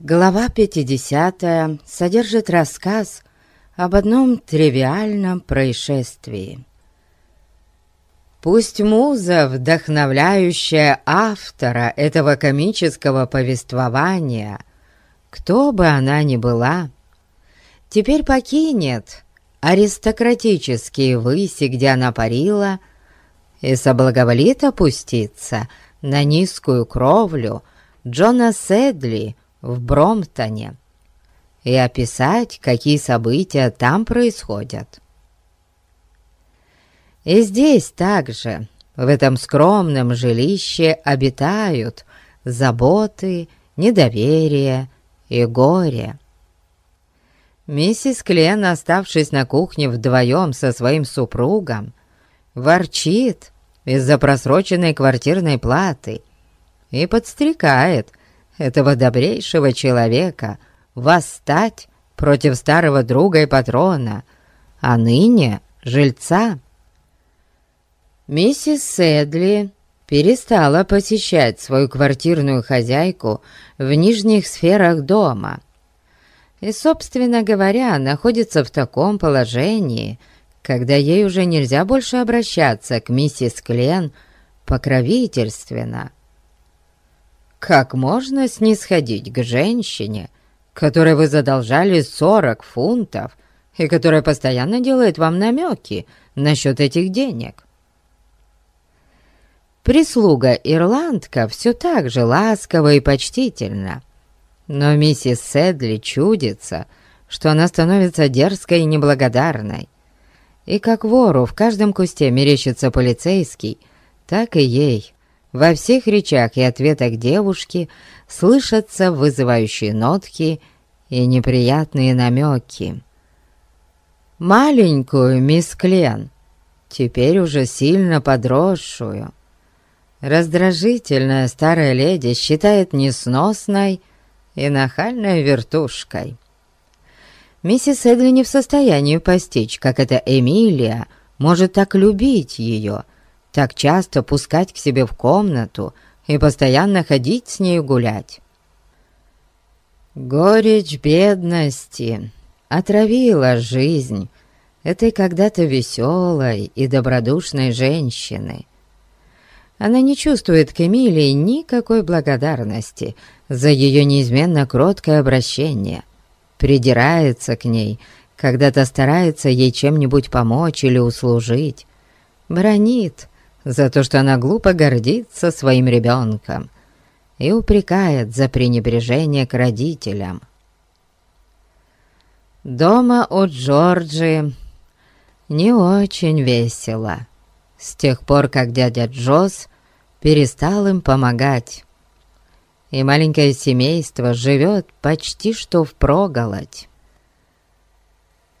Глава 50 содержит рассказ об одном тривиальном происшествии. Пусть муза, вдохновляющая автора этого комического повествования, кто бы она ни была, теперь покинет аристократические выси, где она парила, и соблаговолит опуститься на низкую кровлю Джона Седли в Бромтоне и описать, какие события там происходят. И здесь также, в этом скромном жилище, обитают заботы, недоверие и горе. Миссис Клен, оставшись на кухне вдвоем со своим супругом, ворчит из-за просроченной квартирной платы и подстрекает этого добрейшего человека восстать против старого друга и патрона, а ныне жильца. Миссис Сэдли перестала посещать свою квартирную хозяйку в нижних сферах дома и, собственно говоря, находится в таком положении, когда ей уже нельзя больше обращаться к миссис Клен покровительственно. Как можно снисходить к женщине, которой вы задолжали 40 фунтов и которая постоянно делает вам намеки насчет этих денег? Прислуга-ирландка все так же ласково и почтительна. Но миссис Седли чудится, что она становится дерзкой и неблагодарной. И как вору в каждом кусте мерещится полицейский, так и ей во всех речах и ответах девушки слышатся вызывающие нотки и неприятные намеки. Маленькую мисс Клен, теперь уже сильно подросшую, Раздражительная старая леди считает несносной и нахальной вертушкой. Миссис Эдли не в состоянии постичь, как эта Эмилия может так любить ее, так часто пускать к себе в комнату и постоянно ходить с нею гулять. Горечь бедности отравила жизнь этой когда-то веселой и добродушной женщины — она не чувствует к Эмилии никакой благодарности за ее неизменно кроткое обращение. Придирается к ней, когда-то старается ей чем-нибудь помочь или услужить. Бронит за то, что она глупо гордится своим ребенком и упрекает за пренебрежение к родителям. Дома у Джорджи не очень весело с тех пор, как дядя Джоз перестал им помогать. И маленькое семейство живет почти что впроголодь.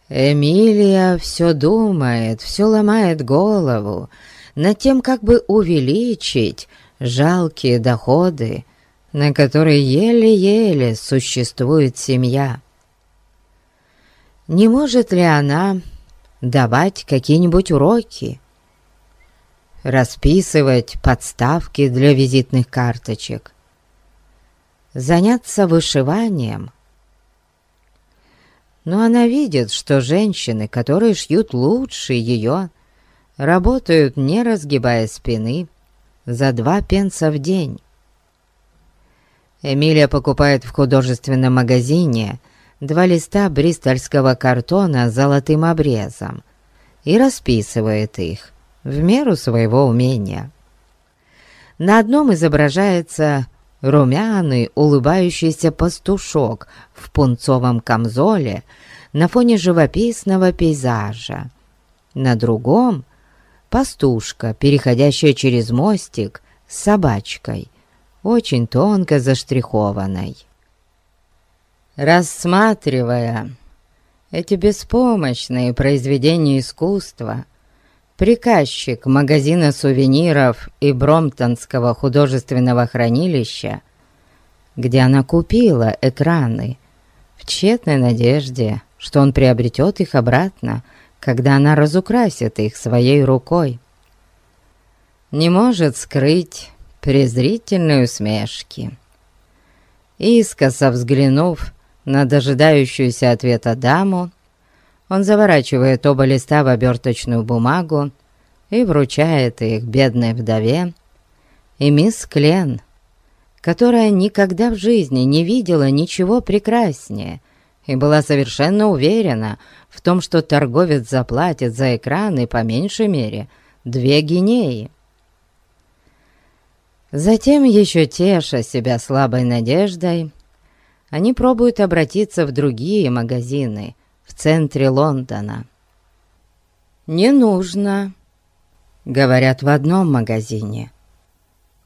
Эмилия все думает, все ломает голову над тем, как бы увеличить жалкие доходы, на которые еле-еле существует семья. Не может ли она давать какие-нибудь уроки? расписывать подставки для визитных карточек, заняться вышиванием. Но она видит, что женщины, которые шьют лучше ее, работают, не разгибая спины, за два пенса в день. Эмилия покупает в художественном магазине два листа бристольского картона с золотым обрезом и расписывает их в меру своего умения. На одном изображается румяный, улыбающийся пастушок в пунцовом камзоле на фоне живописного пейзажа. На другом — пастушка, переходящая через мостик с собачкой, очень тонко заштрихованной. Рассматривая эти беспомощные произведения искусства — приказчик магазина сувениров и Бромтонского художественного хранилища, где она купила экраны, в тщетной надежде, что он приобретет их обратно, когда она разукрасит их своей рукой. Не может скрыть презрительной усмешки. Искоса взглянув на дожидающуюся ответа даму, он заворачивает оба листа в оберточную бумагу и вручает их бедной вдове и мисс Клен, которая никогда в жизни не видела ничего прекраснее и была совершенно уверена в том, что торговец заплатит за экраны по меньшей мере две гинеи. Затем, еще теша себя слабой надеждой, они пробуют обратиться в другие магазины в центре Лондона. «Не нужно», — говорят в одном магазине.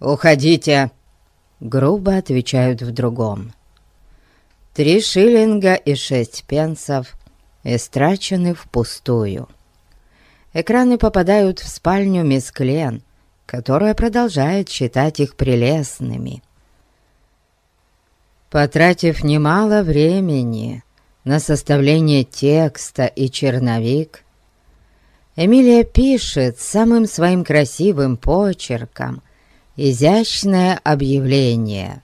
«Уходите», — грубо отвечают в другом. Три шиллинга и шесть пенсов истрачены впустую. Экраны попадают в спальню мисс Клен, которая продолжает считать их прелестными. Потратив немало времени на составление текста и черновик, Эмилия пишет самым своим красивым почерком изящное объявление,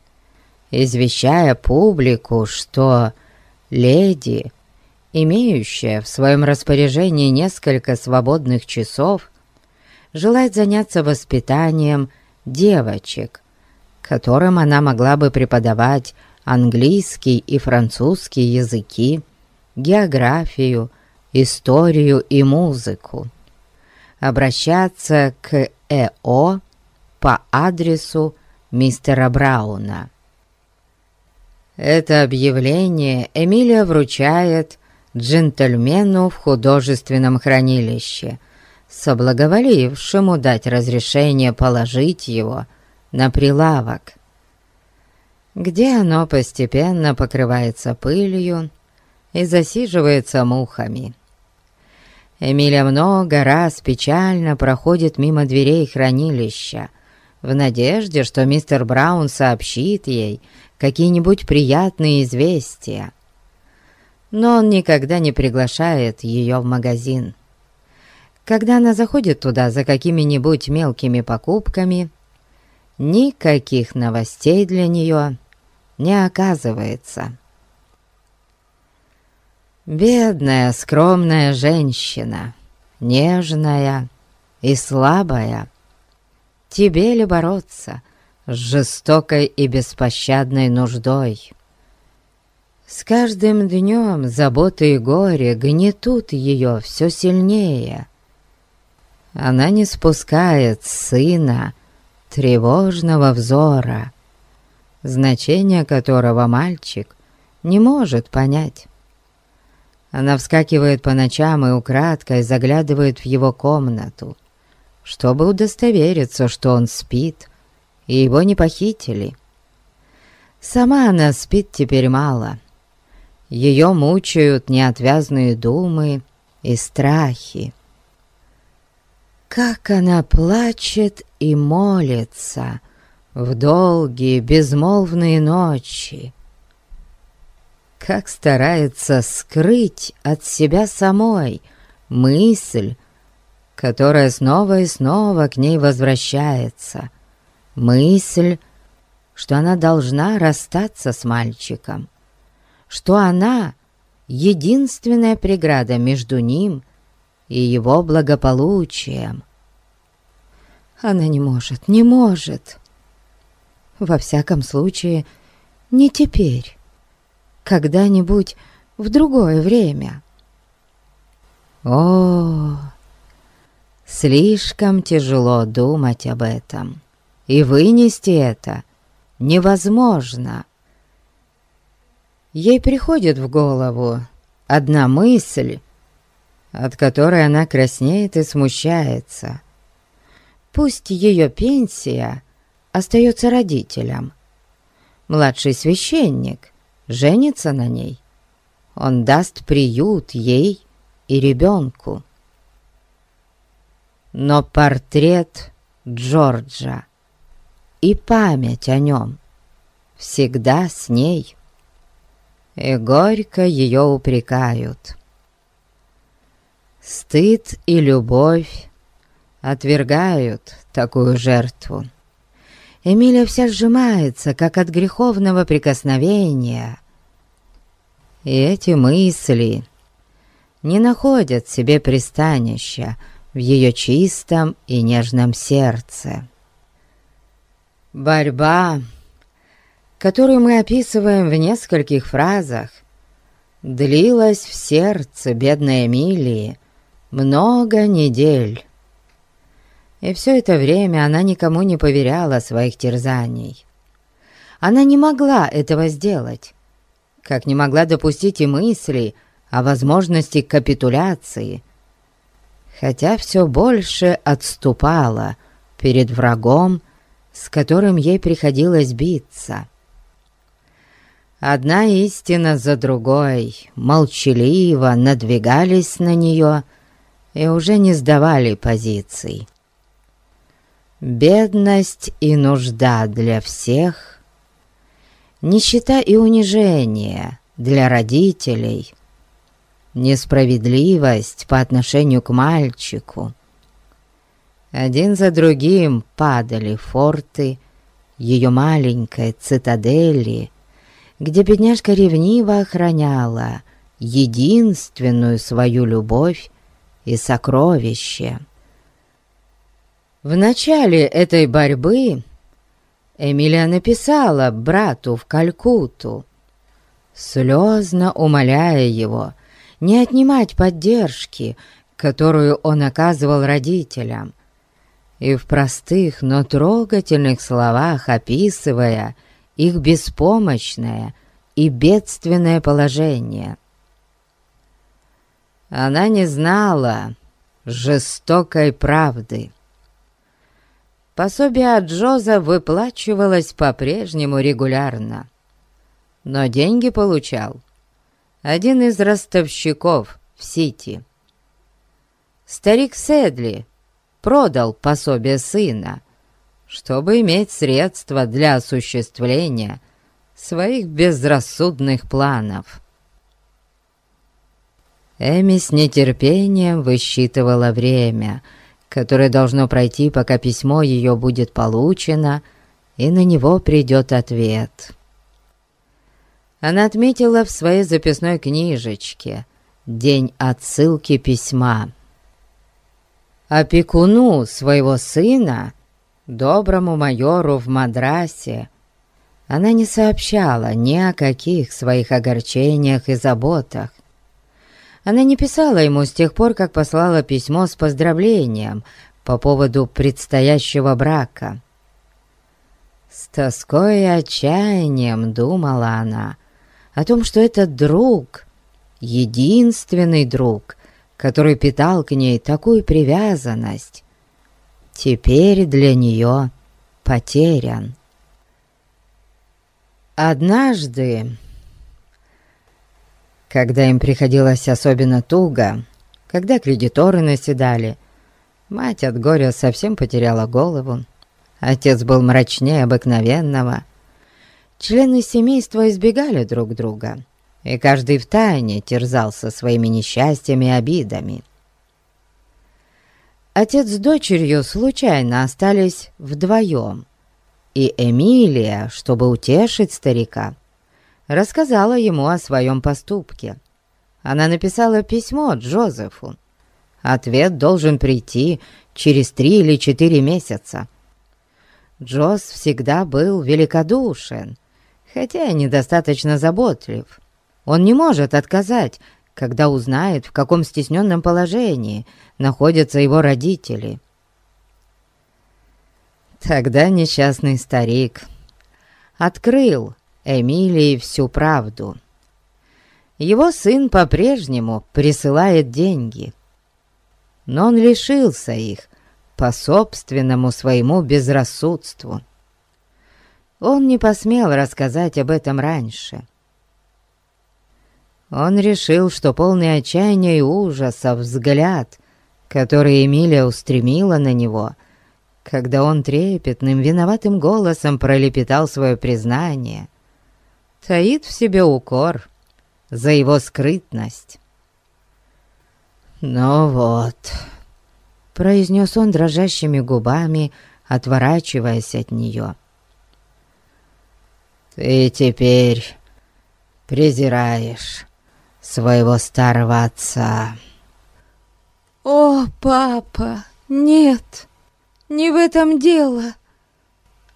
извещая публику, что леди, имеющая в своем распоряжении несколько свободных часов, желает заняться воспитанием девочек, которым она могла бы преподавать английский и французский языки, географию, историю и музыку. Обращаться к ЭО по адресу мистера Брауна. Это объявление Эмилия вручает джентльмену в художественном хранилище, соблаговолившему дать разрешение положить его на прилавок где оно постепенно покрывается пылью и засиживается мухами. Эмиля много раз печально проходит мимо дверей хранилища, в надежде, что мистер Браун сообщит ей какие-нибудь приятные известия. Но он никогда не приглашает ее в магазин. Когда она заходит туда за какими-нибудь мелкими покупками, никаких новостей для нее не оказывается. Бедная, скромная женщина, нежная и слабая, тебе ли бороться с жестокой и беспощадной нуждой? С каждым днем заботы и горе гнетут ее все сильнее. Она не спускает сына тревожного взора, значение которого мальчик не может понять. Она вскакивает по ночам и украдкой заглядывает в его комнату, чтобы удостовериться, что он спит, и его не похитили. Сама она спит теперь мало. Ее мучают неотвязные думы и страхи. Как она плачет и молится, в долгие безмолвные ночи. Как старается скрыть от себя самой мысль, которая снова и снова к ней возвращается. Мысль, что она должна расстаться с мальчиком, что она — единственная преграда между ним и его благополучием. Она не может, не может. Во всяком случае, не теперь. Когда-нибудь в другое время. О, слишком тяжело думать об этом. И вынести это невозможно. Ей приходит в голову одна мысль, от которой она краснеет и смущается. Пусть ее пенсия остается родителям. Младший священник женится на ней. Он даст приют ей и ребенку. Но портрет Джорджа и память о нем всегда с ней. И горько ее упрекают. Стыд и любовь отвергают такую жертву Эмилия вся сжимается, как от греховного прикосновения. И эти мысли не находят себе пристанища в ее чистом и нежном сердце. Борьба, которую мы описываем в нескольких фразах, длилась в сердце бедной Эмилии много недель. И все это время она никому не поверяла своих терзаний. Она не могла этого сделать, как не могла допустить и мысли о возможности капитуляции, хотя все больше отступала перед врагом, с которым ей приходилось биться. Одна истина за другой молчаливо надвигались на нее и уже не сдавали позиций. Бедность и нужда для всех, нищета и унижение для родителей, несправедливость по отношению к мальчику. Один за другим падали форты ее маленькой цитадели, где бедняжка ревниво охраняла единственную свою любовь и сокровище. В начале этой борьбы Эмилия написала брату в Калькутту, слезно умоляя его не отнимать поддержки, которую он оказывал родителям, и в простых, но трогательных словах описывая их беспомощное и бедственное положение. Она не знала жестокой правды. Пособие от Джоза выплачивалось по-прежнему регулярно, но деньги получал один из ростовщиков в Сити. Старик Седли продал пособие сына, чтобы иметь средства для осуществления своих безрассудных планов. Эми с нетерпением высчитывала время, которое должно пройти, пока письмо ее будет получено, и на него придет ответ. Она отметила в своей записной книжечке день отсылки письма. Опекуну своего сына, доброму майору в Мадрасе, она не сообщала ни о каких своих огорчениях и заботах, она не писала ему с тех пор, как послала письмо с поздравлением по поводу предстоящего брака. С тоской и отчаянием думала она о том, что этот друг, единственный друг, который питал к ней такую привязанность, теперь для нее потерян. Однажды когда им приходилось особенно туго, когда кредиторы наседали, мать от горя совсем потеряла голову. Отец был мрачнее обыкновенного. Члены семейства избегали друг друга, и каждый втайне терзался своими несчастьями и обидами. Отец с дочерью случайно остались вдвоем, и Эмилия, чтобы утешить старика, рассказала ему о своем поступке. Она написала письмо Джозефу. Ответ должен прийти через три или четыре месяца. Джоз всегда был великодушен, хотя и недостаточно заботлив. Он не может отказать, когда узнает, в каком стесненном положении находятся его родители. Тогда несчастный старик открыл Эмилии всю правду. Его сын по-прежнему присылает деньги, но он лишился их по собственному своему безрассудству. Он не посмел рассказать об этом раньше. Он решил, что полный отчаяния и ужаса взгляд, который Эмилия устремила на него, когда он трепетным, виноватым голосом пролепетал свое признание — таит в себе укор за его скрытность. «Ну вот», — произнес он дрожащими губами, отворачиваясь от нее. «Ты теперь презираешь своего старого отца». «О, папа, нет, не в этом дело!»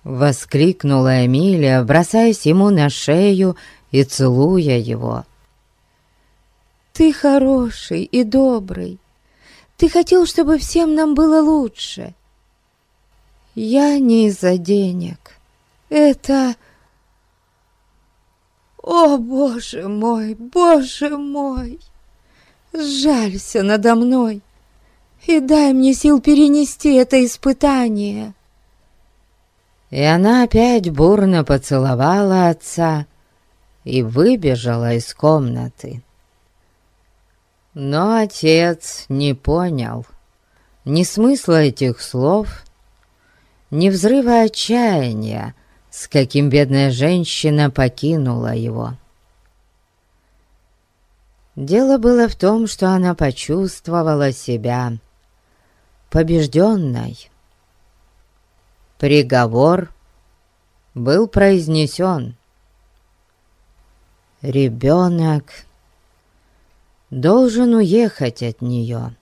Воскликнула Эмилия, бросаясь ему на шею и целуя его. «Ты хороший и добрый. Ты хотел, чтобы всем нам было лучше. Я не из-за денег. Это... О, боже мой, боже мой! Сжалься надо мной и дай мне сил перенести это испытание!» И она опять бурно поцеловала отца и выбежала из комнаты. Но отец не понял ни смысла этих слов, ни взрыва отчаяния, с каким бедная женщина покинула его. Дело было в том, что она почувствовала себя побежденной. Приговор был произнесен. Ребенок должен уехать от нее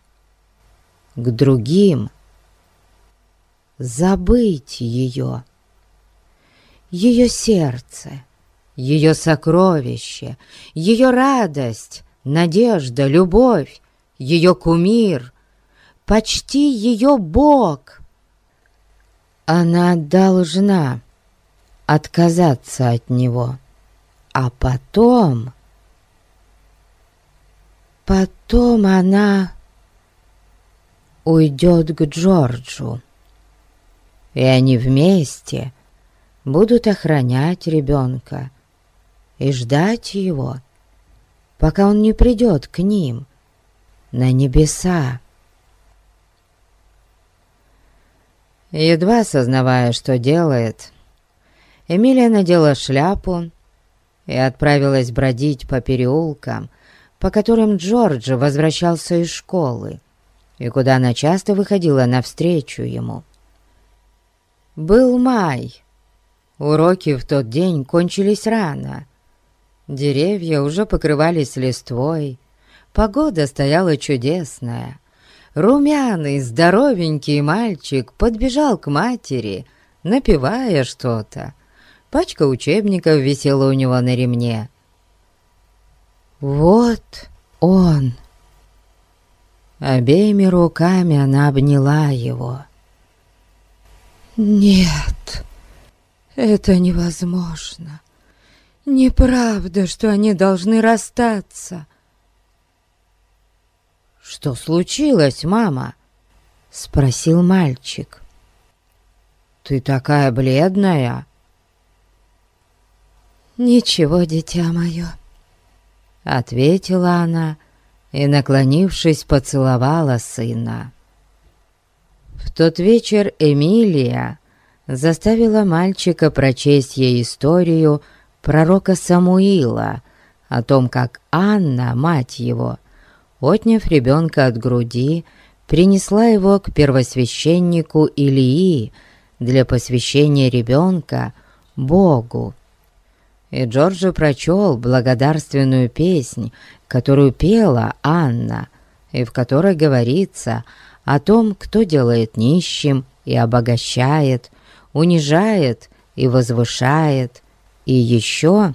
к другим, забыть ее, ее сердце, ее сокровище, ее радость, надежда, любовь, ее кумир, почти ее Бог. Она должна отказаться от него, а потом... Потом она уйдет к Джорджу, и они вместе будут охранять ребенка и ждать его, пока он не придет к ним на небеса. Едва осознавая, что делает, Эмилия надела шляпу и отправилась бродить по переулкам, по которым Джордж возвращался из школы, и куда она часто выходила навстречу ему. Был май. Уроки в тот день кончились рано. Деревья уже покрывались листвой, погода стояла чудесная. Румяный, здоровенький мальчик подбежал к матери, напевая что-то. Пачка учебников висела у него на ремне. «Вот он!» Обеими руками она обняла его. «Нет, это невозможно. Неправда, что они должны расстаться». «Что случилось, мама?» — спросил мальчик. «Ты такая бледная!» «Ничего, дитя мое», — ответила она и, наклонившись, поцеловала сына. В тот вечер Эмилия заставила мальчика прочесть ей историю пророка Самуила о том, как Анна, мать его, отняв ребенка от груди, принесла его к первосвященнику Илии для посвящения ребенка Богу. И Джорджи прочел благодарственную песнь, которую пела Анна, и в которой говорится о том, кто делает нищим и обогащает, унижает и возвышает, и еще,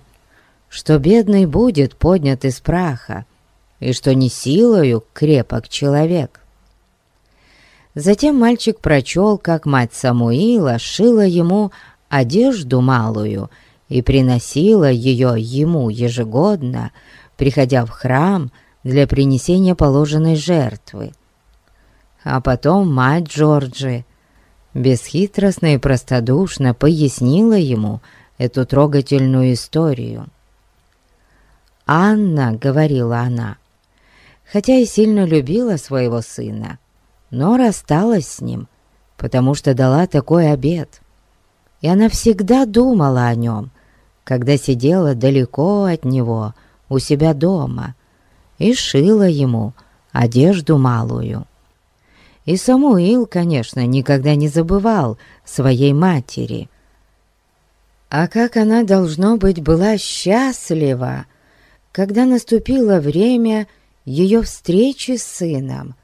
что бедный будет поднят из праха, и что не силою крепок человек. Затем мальчик прочел, как мать Самуила шила ему одежду малую — и приносила ее ему ежегодно, приходя в храм для принесения положенной жертвы. А потом мать Джорджи бесхитростно и простодушно пояснила ему эту трогательную историю. «Анна», — говорила она, — хотя и сильно любила своего сына, но рассталась с ним, потому что дала такой обет. И она всегда думала о нем, когда сидела далеко от него, у себя дома, и шила ему одежду малую. И Самуил, конечно, никогда не забывал своей матери. А как она, должно быть, была счастлива, когда наступило время ее встречи с сыном.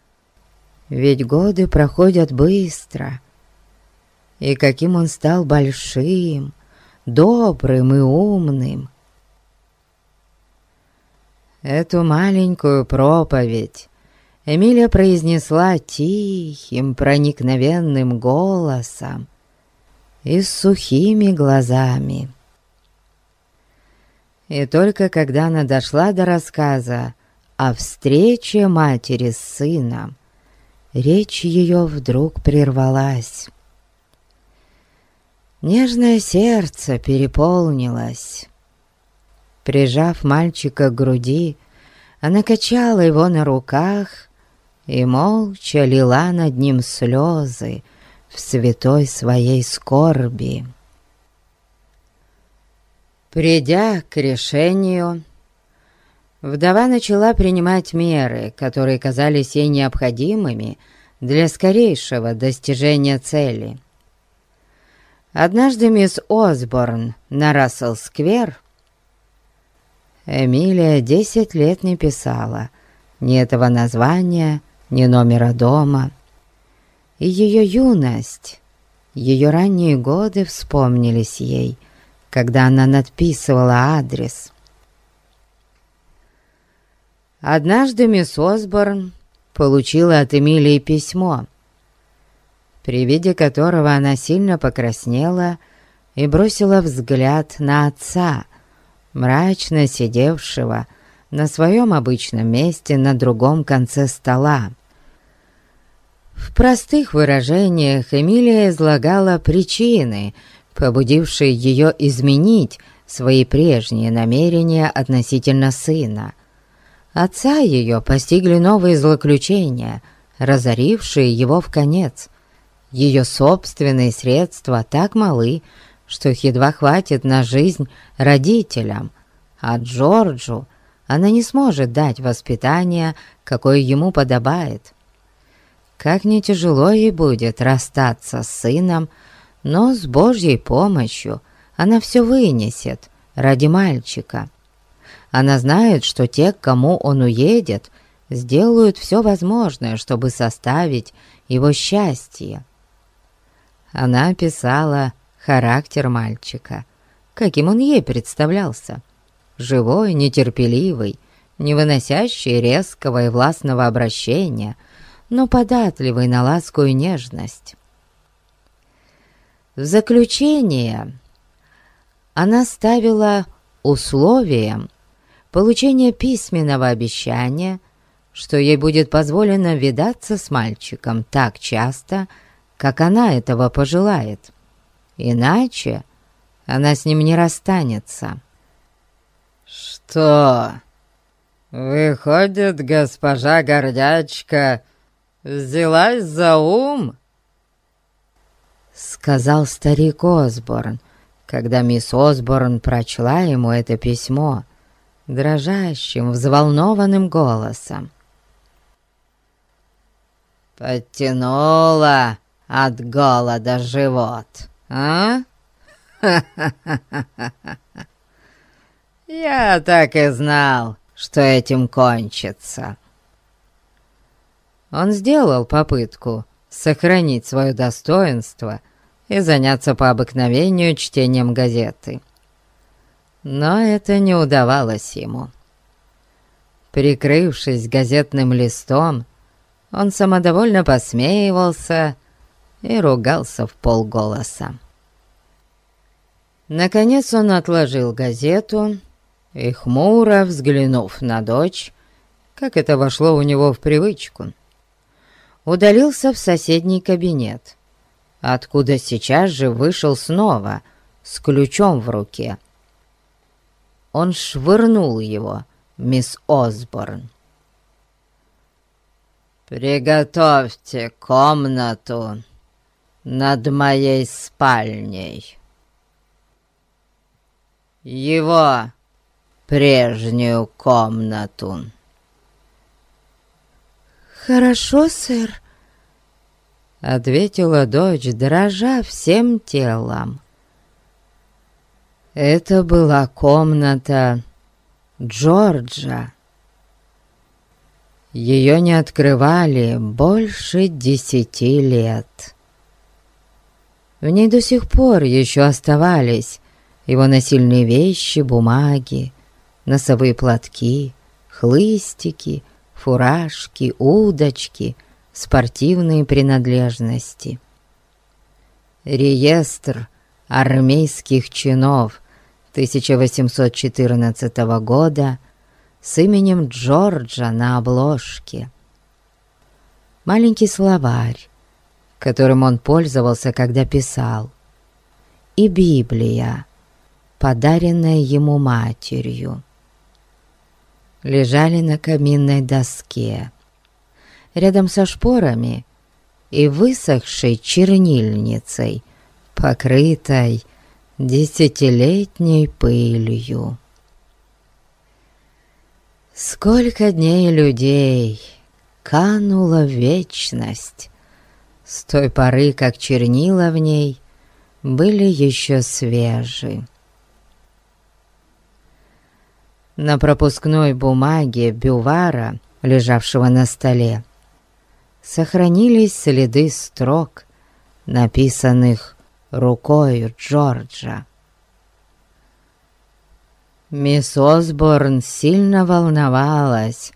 Ведь годы проходят быстро, и каким он стал большим, добрым и умным. Эту маленькую проповедь Эмилия произнесла тихим, проникновенным голосом и с сухими глазами. И только когда она дошла до рассказа о встрече матери с сыном, речь ее вдруг прервалась. Нежное сердце переполнилось. Прижав мальчика к груди, она качала его на руках и молча лила над ним слезы в святой своей скорби. Придя к решению, вдова начала принимать меры, которые казались ей необходимыми для скорейшего достижения цели. Однажды мисс Осборн на Рассел-сквер Эмилия десять лет не писала ни этого названия, ни номера дома. И ее юность, ее ранние годы вспомнились ей — когда она надписывала адрес. Однажды мисс Осборн получила от Эмилии письмо, при виде которого она сильно покраснела и бросила взгляд на отца, мрачно сидевшего на своем обычном месте на другом конце стола. В простых выражениях Эмилия излагала причины, побудившие ее изменить свои прежние намерения относительно сына. Отца ее постигли новые злоключения, разорившие его в конец. Ее собственные средства так малы, что их едва хватит на жизнь родителям, а Джорджу она не сможет дать воспитание, какое ему подобает. Как не тяжело ей будет расстаться с сыном, но с Божьей помощью она все вынесет ради мальчика. Она знает, что те, к кому он уедет, сделают все возможное, чтобы составить его счастье. Она описала характер мальчика, каким он ей представлялся. Живой, нетерпеливый, не выносящий резкого и властного обращения, но податливый на ласку и нежность. В заключение она ставила условием получения письменного обещания, что ей будет позволено видаться с мальчиком так часто, как она этого пожелает. Иначе она с ним не расстанется. «Что? Выходит, госпожа Гордячка взялась за ум?» сказал старик Осборн, когда мисс Осборн прочла ему это письмо дрожащим, взволнованным голосом. «Подтянула от голода живот, а? Я так и знал, что этим кончится». Он сделал попытку сохранить свое достоинство и заняться по обыкновению чтением газеты. Но это не удавалось ему. Прикрывшись газетным листом, он самодовольно посмеивался и ругался в полголоса. Наконец он отложил газету и, хмуро взглянув на дочь, как это вошло у него в привычку, удалился в соседний кабинет, откуда сейчас же вышел снова с ключом в руке. Он швырнул его, мисс Осборн. «Приготовьте комнату над моей спальней. Его прежнюю комнату». «Хорошо, сэр», — ответила дочь, дрожа всем телом. Это была комната Джорджа. Ее не открывали больше десяти лет. В ней до сих пор еще оставались его насильные вещи, бумаги, носовые платки, хлыстики, фуражки, удочки, спортивные принадлежности. Реестр армейских чинов 1814 года с именем Джорджа на обложке. Маленький словарь, которым он пользовался, когда писал, и Библия, подаренная ему матерью, лежали на каминной доске, рядом со шпорами и высохшей чернильницей, покрытой десятилетней пылью. Сколько дней людей канула вечность с той поры, как чернила в ней были еще свежи. На пропускной бумаге бювара, лежавшего на столе, сохранились следы строк, написанных рукою Джорджа. Мисс Осборн сильно волновалась,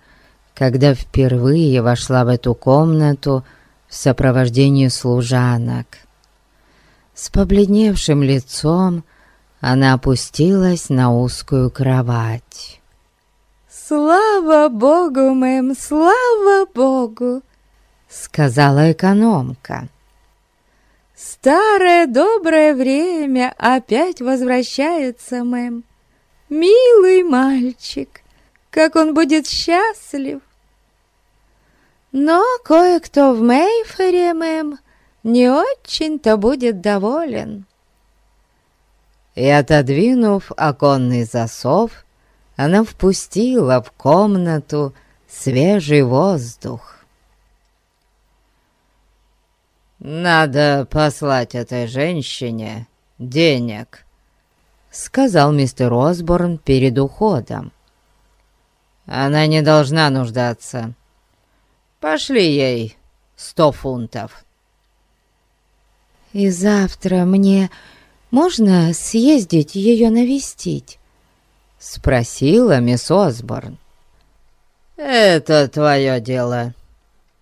когда впервые вошла в эту комнату в сопровождении служанок. С побледневшим лицом она опустилась на узкую кровать. «Слава Богу, мэм, слава Богу!» — сказала экономка. «Старое доброе время опять возвращается, мэм. Милый мальчик, как он будет счастлив! Но кое-кто в Мейфере, мэм, не очень-то будет доволен. И, отодвинув оконный засов, она впустила в комнату свежий воздух. «Надо послать этой женщине денег», сказал мистер Осборн перед уходом. «Она не должна нуждаться. Пошли ей сто фунтов». «И завтра мне можно съездить ее навестить?» Спросила мисс Осборн. «Это твое дело.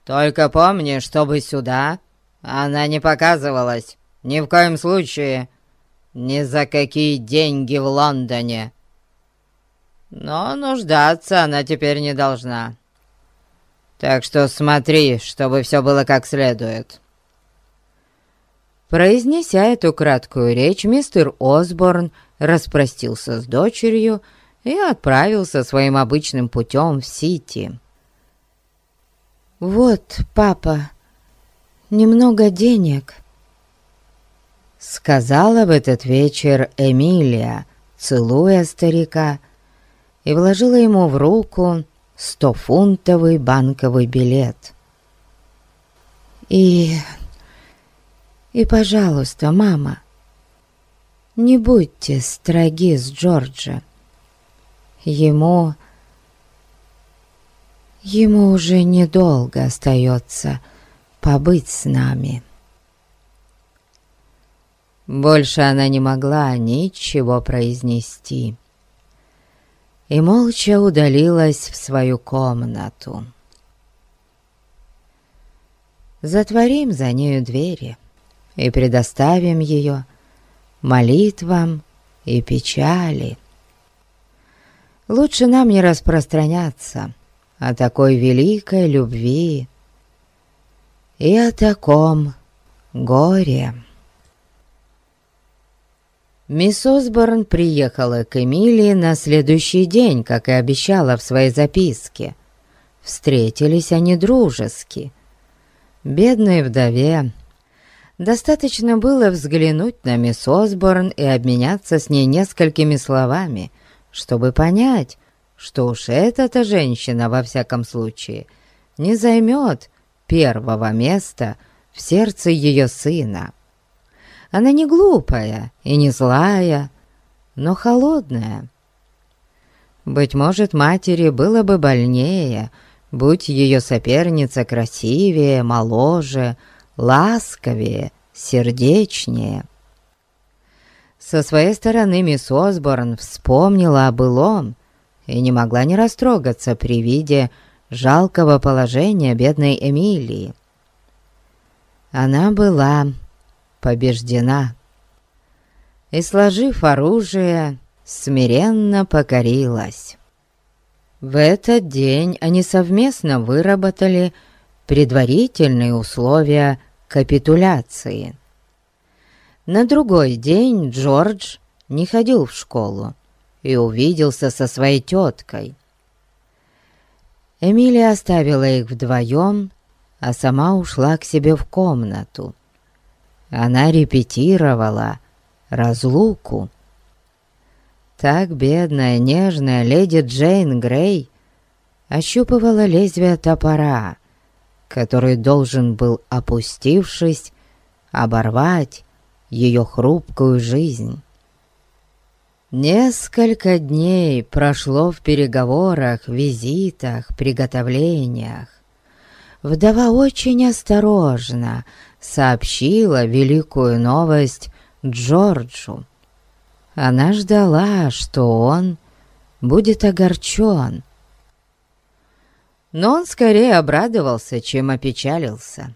Только помни, чтобы сюда она не показывалась. Ни в коем случае. Ни за какие деньги в Лондоне. Но нуждаться она теперь не должна. Так что смотри, чтобы все было как следует». Произнеся эту краткую речь, мистер Осборн распростился с дочерью и отправился своим обычным путем в Сити. «Вот, папа, немного денег», сказала в этот вечер Эмилия, целуя старика, и вложила ему в руку стофунтовый банковый билет. «И... и, пожалуйста, мама, не будьте строги с Джорджа. Ему... ему уже недолго остается побыть с нами». Больше она не могла ничего произнести и молча удалилась в свою комнату. Затворим за нею двери и предоставим ее молитвам и печали. Лучше нам не распространяться о такой великой любви и о таком горе. Мисс Осборн приехала к Эмилии на следующий день, как и обещала в своей записке. Встретились они дружески. Бедной вдове достаточно было взглянуть на мисс Осборн и обменяться с ней несколькими словами, чтобы понять, что уж эта-то женщина, во всяком случае, не займет первого места в сердце ее сына. Она не глупая и не злая, но холодная. Быть может, матери было бы больнее, будь ее соперница красивее, моложе, ласковее, сердечнее. Со своей стороны мисс Осборн вспомнила о былом и не могла не растрогаться при виде жалкого положения бедной Эмилии. Она была побеждена и, сложив оружие, смиренно покорилась. В этот день они совместно выработали предварительные условия капитуляции. На другой день Джордж не ходил в школу и увиделся со своей теткой. Эмилия оставила их вдвоем, а сама ушла к себе в комнату. Она репетировала разлуку. Так бедная, нежная леди Джейн Грей ощупывала лезвие топора, который должен был, опустившись, оборвать ее хрупкую жизнь. Несколько дней прошло в переговорах, визитах, приготовлениях. Вдова очень осторожно сообщила великую новость Джорджу. Она ждала, что он будет огорчен. Но он скорее обрадовался, чем опечалился.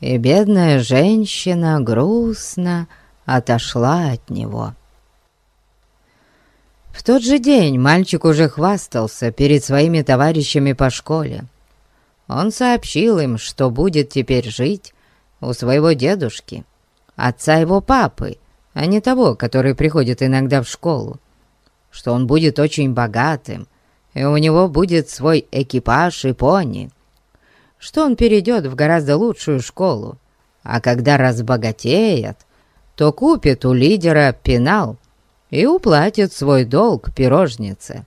И бедная женщина грустно отошла от него. В тот же день мальчик уже хвастался перед своими товарищами по школе. Он сообщил им, что будет теперь жить у своего дедушки, отца его папы, а не того, который приходит иногда в школу, что он будет очень богатым, и у него будет свой экипаж и пони, что он перейдет в гораздо лучшую школу, а когда разбогатеет, то купит у лидера пенал и уплатит свой долг пирожнице.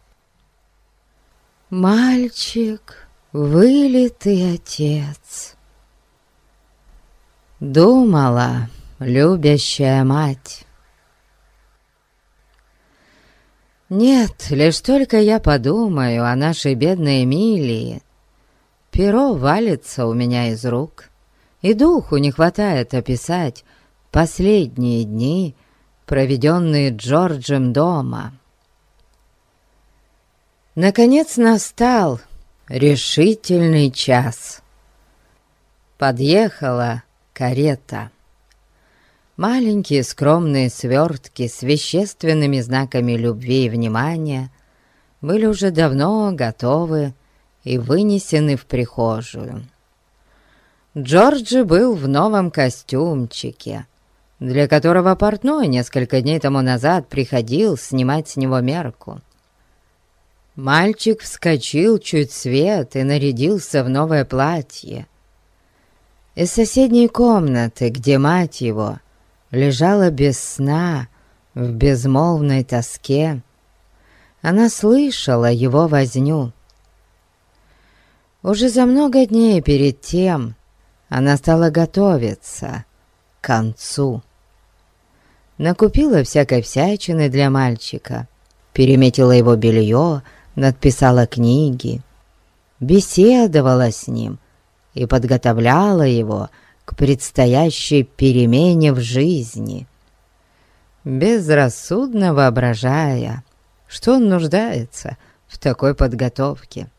«Мальчик, вылитый отец», — думала любящая мать. Нет, лишь только я подумаю о нашей бедной Эмилии, перо валится у меня из рук, и духу не хватает описать последние дни, проведенные Джорджем дома. Наконец настал решительный час. Подъехала карета. Маленькие скромные свертки с вещественными знаками любви и внимания были уже давно готовы и вынесены в прихожую. Джорджи был в новом костюмчике, для которого портной несколько дней тому назад приходил снимать с него мерку. Мальчик вскочил чуть свет и нарядился в новое платье. Из соседней комнаты, где мать его лежала без сна, в безмолвной тоске, она слышала его возню. Уже за много дней перед тем она стала готовиться концу. Накупила всякой всячины для мальчика, переметила его белье, надписала книги, беседовала с ним и подготовляла его к предстоящей перемене в жизни, безрассудно воображая, что он нуждается в такой подготовке.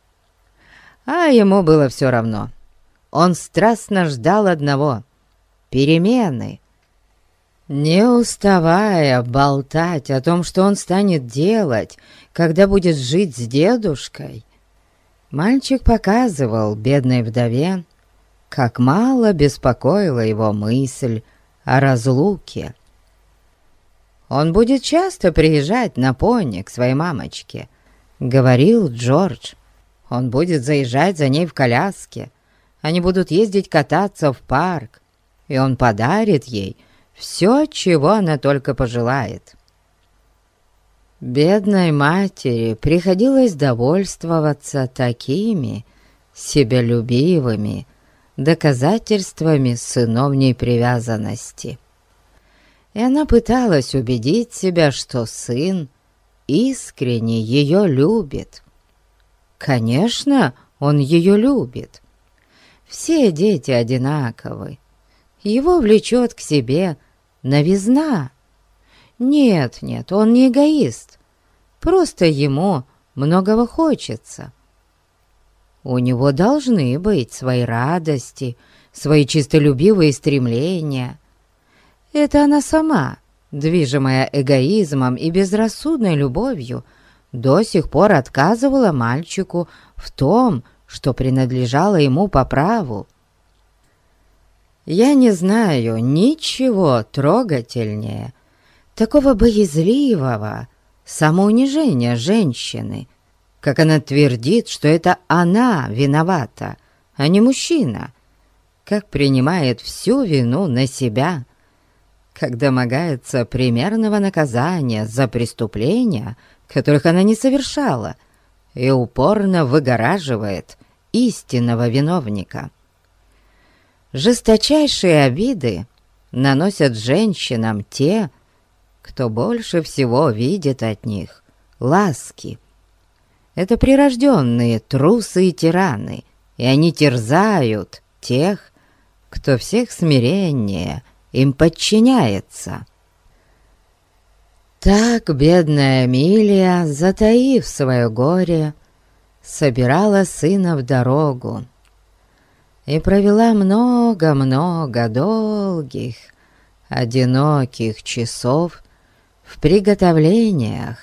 А ему было все равно. Он страстно ждал одного перемены. Не уставая болтать о том, что он станет делать, когда будет жить с дедушкой, мальчик показывал бедной вдове, как мало беспокоила его мысль о разлуке. «Он будет часто приезжать на пони к своей мамочке», — говорил Джордж. «Он будет заезжать за ней в коляске. Они будут ездить кататься в парк и он подарит ей все, чего она только пожелает. Бедной матери приходилось довольствоваться такими себялюбивыми доказательствами сыновней привязанности. и она пыталась убедить себя, что сын искренне ее любит. Конечно, он ее любит. Все дети одинаковы. Его влечет к себе новизна. Нет, нет, он не эгоист. Просто ему многого хочется. У него должны быть свои радости, свои чистолюбивые стремления. Это она сама, движимая эгоизмом и безрассудной любовью, до сих пор отказывала мальчику в том, что принадлежало ему по праву. Я не знаю ничего трогательнее такого боязливого самоунижения женщины, как она твердит, что это она виновата, а не мужчина, как принимает всю вину на себя, как домогается примерного наказания за преступления, которых она не совершала, и упорно выгораживает истинного виновника. Жесточайшие обиды наносят женщинам те, кто больше всего видит от них ласки. Это прирожденные трусы и тираны, и они терзают тех, кто всех смиреннее им подчиняется. Так бедная Эмилия, затаив свое горе, собирала сына в дорогу и провела много-много долгих, одиноких часов в приготовлениях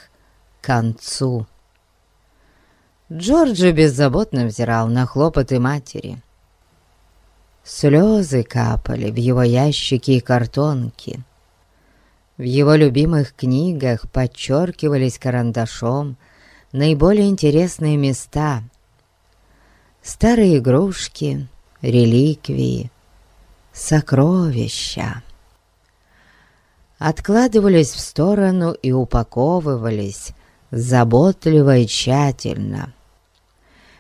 к концу. Джорджи беззаботно взирал на хлопоты матери. Слезы капали в его ящики и картонки. В его любимых книгах подчеркивались карандашом наиболее интересные места. Старые игрушки, реликвии, сокровища. Откладывались в сторону и упаковывались заботливо и тщательно.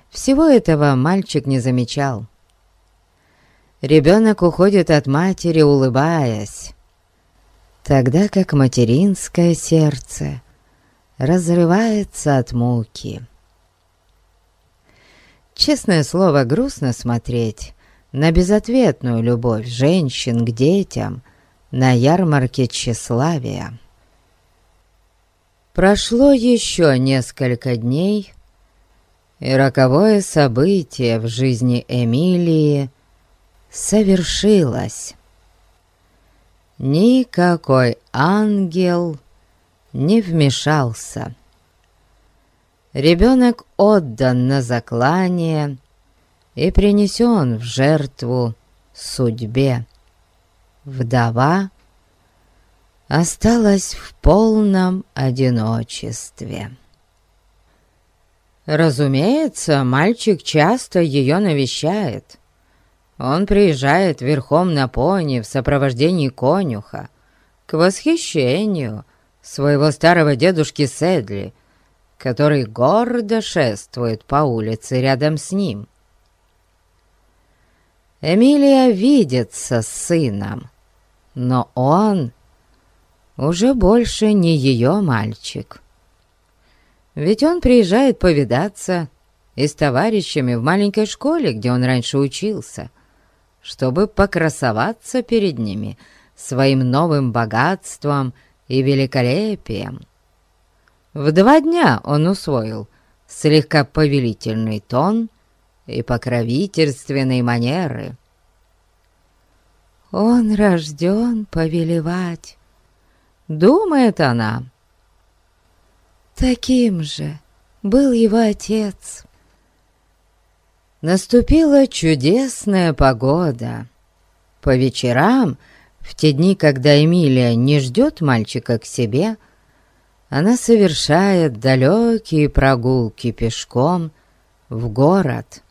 Всего этого мальчик не замечал. Ребенок уходит от матери, улыбаясь, тогда как материнское сердце разрывается от муки. Честное слово, грустно смотреть на безответную любовь женщин к детям на ярмарке тщеславия. Прошло еще несколько дней, и роковое событие в жизни Эмилии совершилось. Никакой ангел не вмешался. Ребенок отдан на заклание и принесен в жертву судьбе. Вдова осталась в полном одиночестве. Разумеется, мальчик часто ее навещает. Он приезжает верхом на пони в сопровождении конюха, к восхищению своего старого дедушки Седли, который гордо шествует по улице рядом с ним. Эмилия видится с сыном, но он уже больше не ее мальчик. Ведь он приезжает повидаться и с товарищами в маленькой школе, где он раньше учился, чтобы покрасоваться перед ними своим новым богатством и великолепием. В два дня он усвоил слегка повелительный тон и покровительственные манеры. «Он рожден повелевать», — думает она. Таким же был его отец. Наступила чудесная погода. По вечерам, в те дни, когда Эмилия не ждет мальчика к себе, она совершает далекие прогулки пешком в город.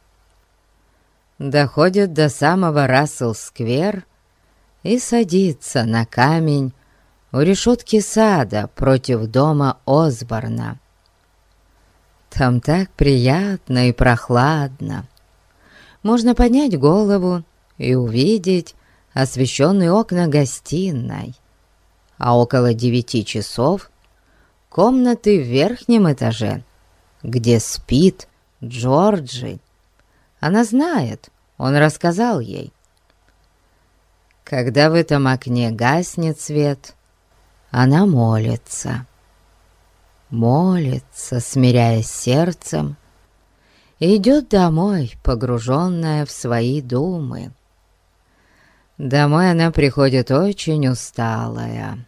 Доходит до самого Рассел-сквер и садится на камень у решетки сада против дома Осборна. Там так приятно и прохладно можно поднять голову и увидеть освещенные окна гостиной, а около девяти часов комнаты в верхнем этаже, где спит Джорджи. Она знает, он рассказал ей. Когда в этом окне гаснет свет, она молится. Молится, смиряясь сердцем, идет домой, погруженная в свои думы. Домой она приходит очень усталая.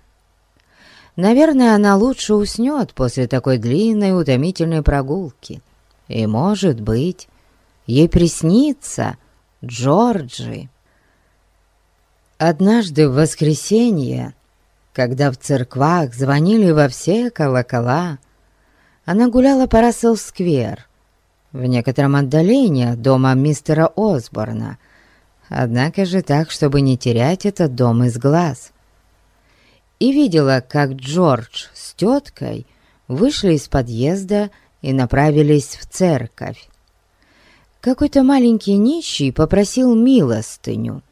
Наверное, она лучше уснет после такой длинной утомительной прогулки. И, может быть, ей приснится Джорджи. Однажды в воскресенье, когда в церквах звонили во все колокола, она гуляла по Рассел-сквер, в некотором отдалении от дома мистера Осборна, однако же так, чтобы не терять этот дом из глаз. И видела, как Джордж с теткой вышли из подъезда и направились в церковь. Какой-то маленький нищий попросил милостыню,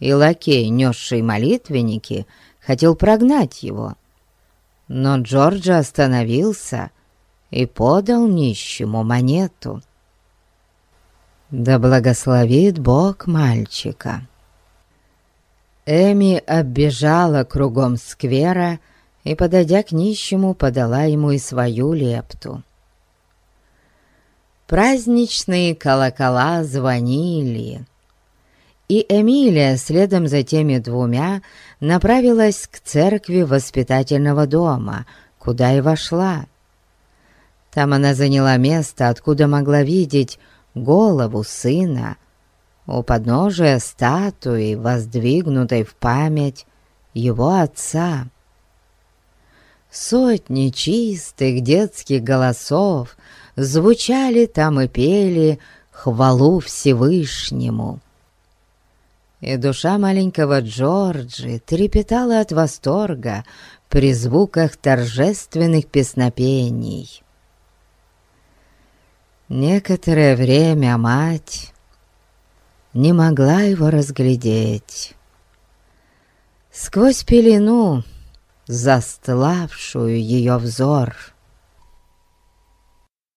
и лакей, несший молитвенники, хотел прогнать его. Но Джорджа остановился и подал нищему монету. «Да благословит Бог мальчика!» Эми оббежала кругом сквера и, подойдя к нищему, подала ему и свою лепту. Праздничные колокола звонили, и Эмилия следом за теми двумя направилась к церкви воспитательного дома, куда и вошла. Там она заняла место, откуда могла видеть голову сына у подножия статуи, воздвигнутой в память его отца. Сотни чистых детских голосов звучали там и пели хвалу Всевышнему. И душа маленького Джорджи трепетала от восторга при звуках торжественных песнопений. Некоторое время мать не могла его разглядеть. Сквозь пелену, застлавшую ее взор —